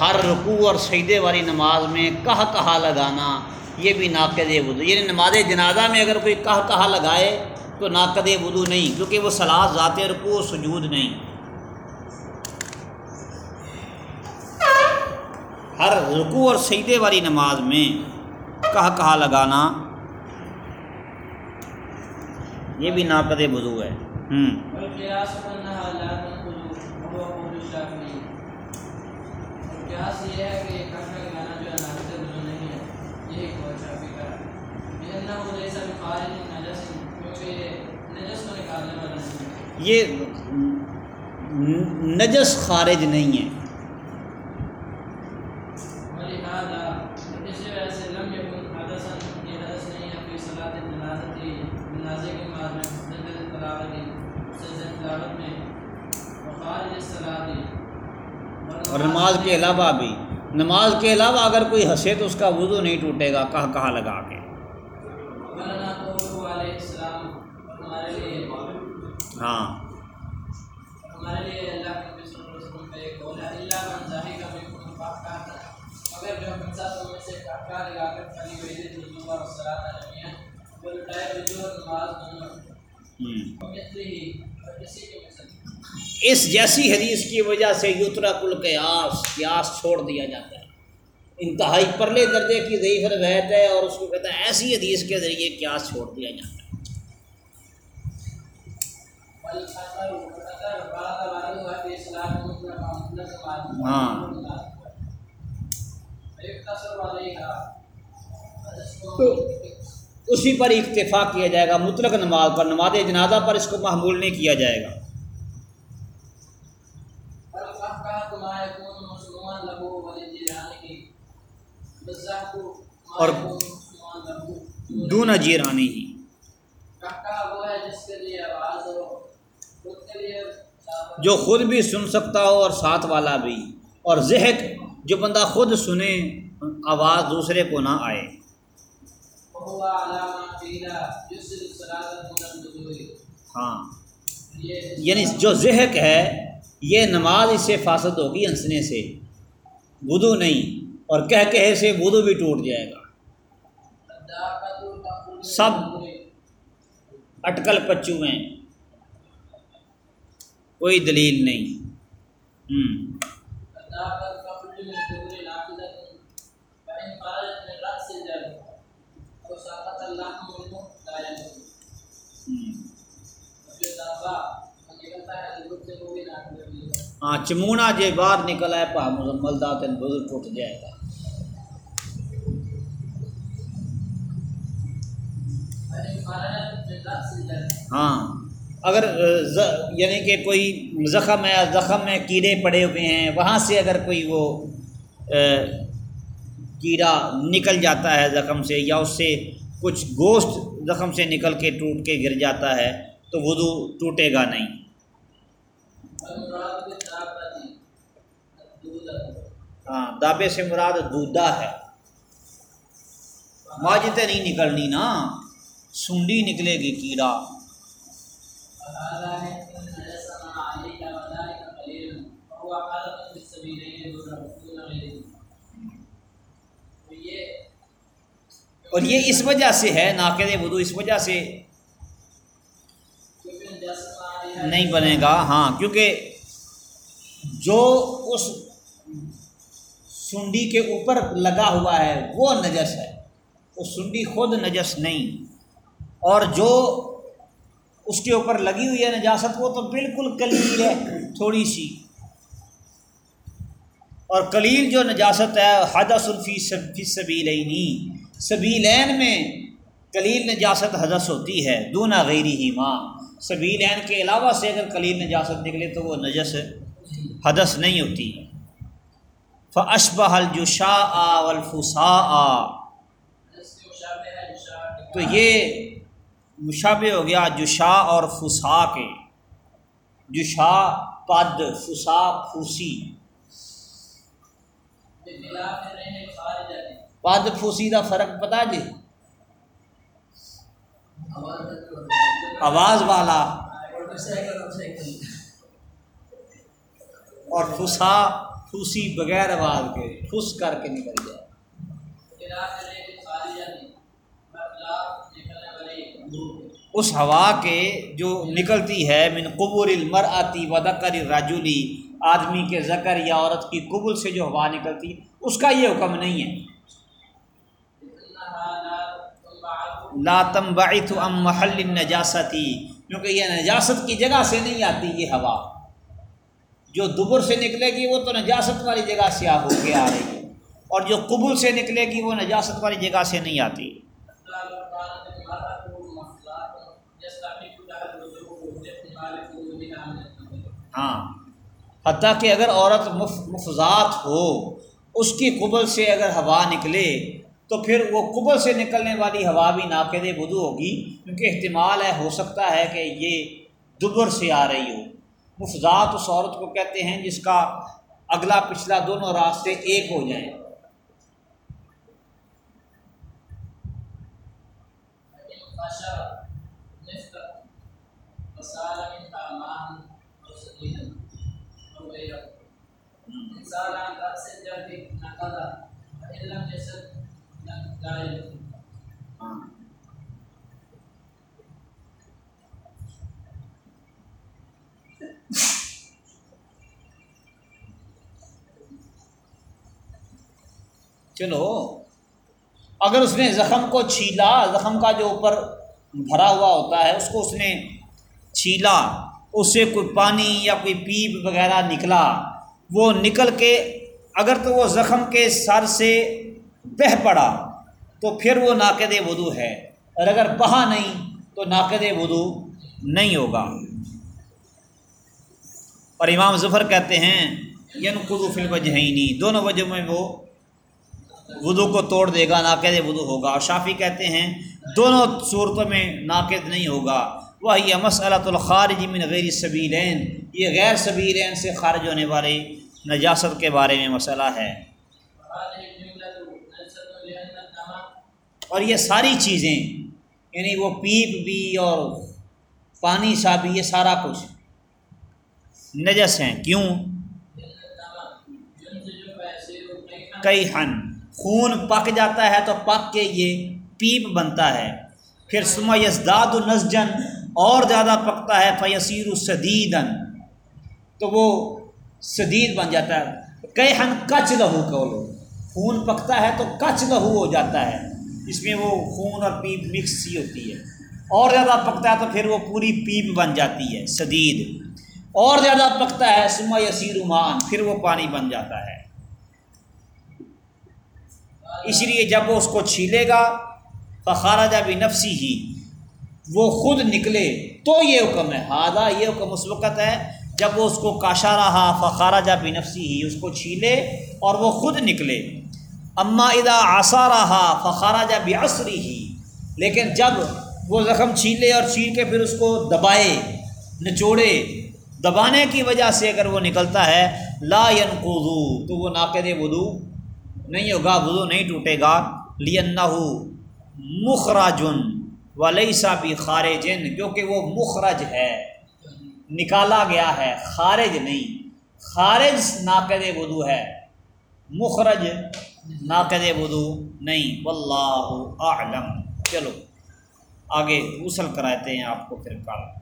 ہر رکوع اور سجدے والی نماز میں کہا کہا لگانا، یہ بھی ناقد وضو یعنی نماز جنازہ میں اگر کوئی کہا کہا لگائے تو ناقد وضو نہیں، کیونکہ وہ سلاد ذات رکوع و سجود نہیں۔ ہر رکوع اور سجدے والی نماز میں کہا کہا لگانا، یہ بھی ناقد وضو ہے۔ ہوں والقياس انها لا تنقض وهو قول الشافعي القياس یہ ہے کہ کہنا لگانا جو ہے ناقض وضو نہیں ہے یہ ایک قول شافعی کا ہے لانه ليس بخارج النجس کیونکہ یہ نجس کو نکالنے والا نہیں ہے یہ نجس خارج نہیں ہے ولهذا اس وجہ سے لم يكن حدثا یہ حدث نہیں ہے في صلاة الجنازة جنازے کی نماز میں سجدہ تلاوت سجدہ تلاوت میں وخارج الصلاة اور نماز کے علاوہ بھی۔ نماز کے علاوہ اگر کوئی ہنسے تو اس کا وضو نہیں ٹوٹے گا کہا کہا لگا کے۔ مولانا قوله علیہ السلام۔ ہمارے لیے ہاں۔ ہمارے لیے اللہ کے نبی صلی اللہ علیہ وسلم کا ایک قول ہے اللہ من ظاہر کا بھی کوئی پاک کہتا ہے اگر جو ہمسا تو میں سے کاکا لگا کر خالی ویدے رجوع اور صلاۃ علیہ وہ لٹائے رجوع اور نماز دونوں ہوں۔ مثل ہی اور اسی کے مثل اس جیسی حدیث کی وجہ سے یوترا کل قیاس قیاس چھوڑ دیا جاتا ہے۔ انتہائی پرلے درجے کی ضعیف روایت ہے اور اس کو کہتا ہے ایسی حدیث کے ذریعے قیاس چھوڑ دیا جاتا ہے والاثر اثر بعد والد ہوا کہ اسلام مطلق مطلق معلوم ہاں۔ تو اسی پر اکتفا کیا جائے گا، مطلق نماز پر، نماز جنازہ پر اس کو محمول نہیں کیا جائے گا اور دون جیرانی ہی جو خود بھی سن سکتا ہو اور ساتھ والا بھی۔ اور ذہق جو بندہ خود سنے، آواز دوسرے کو نہ آئے۔ ہاں۔ یعنی جو ذہق ہے، یہ نماز اس سے فاسد ہوگی ہنسنے سے۔ وضو نہیں۔ اور کہہ کہے سے وضو بھی ٹوٹ جائے گا۔ سب اٹکل پچو ہیں کوئی دلیل نہیں۔ ہاں چمونا جے باہر نکل آئے، پا مزمل دا تین وضو ٹوٹ جائے گا۔ ہاں۔ اگر ز- یعنی کہ کوئی زخم ہے، زخم میں کیڑے پڑے ہوئے ہیں، وہاں سے اگر کوئی وہ کیڑا نکل جاتا ہے زخم سے یا اس سے کچھ گوشت زخم سے نکل کے ٹوٹ کے گر جاتا ہے، تو وضو ٹوٹے گا نہیں۔ ہاں دابے سے مراد دودھا ہے۔ ماجتے نہیں نکلنی نا، سنڈی نکلے گی کیڑا۔ اور یہ اس وجہ سے ہے، ناقد وضو اس وجہ سے نہیں بنے گا۔ ہاں کیونکہ جو اس سنڈی کے اوپر لگا ہوا ہے، وہ نجس ہے۔ وہ سنڈی خود نجس نہیں۔ اور جو اس کے اوپر لگی ہوئی ہے نجاست، وہ تو بالکل کلیل ہے، تھوڑی سی۔ اور کلیل جو نجاست ہے، حدث الفی فی سبیلینی سبیلین میں کلیل نجاست حدث ہوتی ہے دونا غیری ہی ماں سبیلین کے علاوہ سے اگر کلیل نجاست نکلے تو وہ نجس، حدث نہیں ہوتی۔ فشبہ الجشا والفسا تو یہ مشابہ ہو گیا جشا اور فسا کے۔ جشا پد، فسا پھوسی۔ پد، پھوسی کا فرق پتا جی؟ آواز والا۔ اور پھسا پھوسی بغیر آواز کے، پھس کر کے نکل جائے اس ہوا کے جو نکلتی ہے، من قبور المر آتی ودکر راجولی آدمی کے ذکر یا عورت کی قبول سے جو ہوا نکلتی، اس کا یہ حکم نہیں ہے۔ لاتم باعث ام محل نجاستی کیونکہ یہ نجاست کی جگہ سے نہیں آتی یہ ہوا۔ جو دبر سے نکلے گی، وہ تو نجاست والی جگہ سے ہو کے آ رہی ہے۔ اور جو قبول سے نکلے گی، وہ نجاست والی جگہ سے نہیں آتی۔ ہاں۔ حتیٰ کہ اگر عورت مف، مفضات ہو، اس کی قبل سے اگر ہوا نکلے، تو پھر وہ قبل سے نکلنے والی ہوا بھی ناقد بدو ہوگی، کیونکہ احتمال ہے، ہو سکتا ہے کہ یہ دبر سے آ رہی ہو۔ مفضات اس عورت کو کہتے ہیں جس کا اگلا پچھلا دونوں راستے ایک ہو جائیں۔ فإن چلو اگر اس نے زخم کو چھیلا، زخم کا جو اوپر بھرا ہوا ہوتا ہے، اس کو اس نے چھیلا، اس سے کوئی پانی یا کوئی پیپ وغیرہ نکلا، وہ نکل کے اگر تو وہ زخم کے سر سے بہہ پڑا، تو پھر وہ ناقد وضو ہے۔ اور اگر بہا نہیں، تو ناقد وضو نہیں ہوگا۔ اور امام ظفر کہتے ہیں ین قدو فل وجہینی دونوں وجہ میں وہ وضو کو توڑ دے گا ناقد وضو ہوگا۔ اور شافی کہتے ہیں، دونوں صورتوں میں ناقد نہیں ہوگا۔ وہ یہ مسئلۃ الخارج من غیر سبیلین۔ یہ غیر سبیلین سے خارج ہونے والے نجاست کے بارے میں مسئلہ ہے۔ اور یہ ساری چیزیں یعنی وہ پیپ بھی اور پانی سا بھی، یہ سارا کچھ نجس ہیں۔ کیوں؟ کئی ہن خون پک جاتا ہے تو پک کے یہ پیپ بنتا ہے۔ پھر سما یزداد نسجن اور زیادہ پکتا ہے فیسیر سدیدن تو وہ شدید بن جاتا ہے۔ کئی ہن کچ لہو کو لو خون پکتا ہے تو کچ لہو ہو جاتا ہے۔ اس میں وہ خون اور پیپ مکس سی ہوتی ہے۔ اور زیادہ پکتا ہے تو پھر وہ پوری پیپ بن جاتی ہے شدید اور زیادہ پکتا ہے سما یسیر مان پھر وہ پانی بن جاتا ہے۔ اس لیے جب وہ اس کو چھیلے گا فخارا جب نفسی ہی، وہ خود نکلے، تو یہ حکم ہے۔ ہادہ یہ حکم اس وقت ہے جب وہ اس کو کاشا رہا فخارا جب نفسی ہی، اس کو چھیلے اور وہ خود نکلے۔ اما ادا آسا رہا فخارا جب عصری ہی۔ لیکن جب وہ زخم چھیلے اور چھیل کے پھر اس کو دبائے، نچوڑے، دبانے کی وجہ سے اگر وہ نکلتا ہے، لا ینقضو، تو وہ ناقد وضو نہیں ہوگا، وضو نہیں ٹوٹے گا۔ لینہ مخراجن ولیسا بھی خارجن کیونکہ وہ مخرج ہے۔ نکالا گیا ہے، خارج نہیں۔ خارج ناقد وضو ہے۔ مخرج ناقد وضو نہیں۔ واللہ اعلم۔ چلو، آگے غسل کرائے ہیں آپ کو پھر کل۔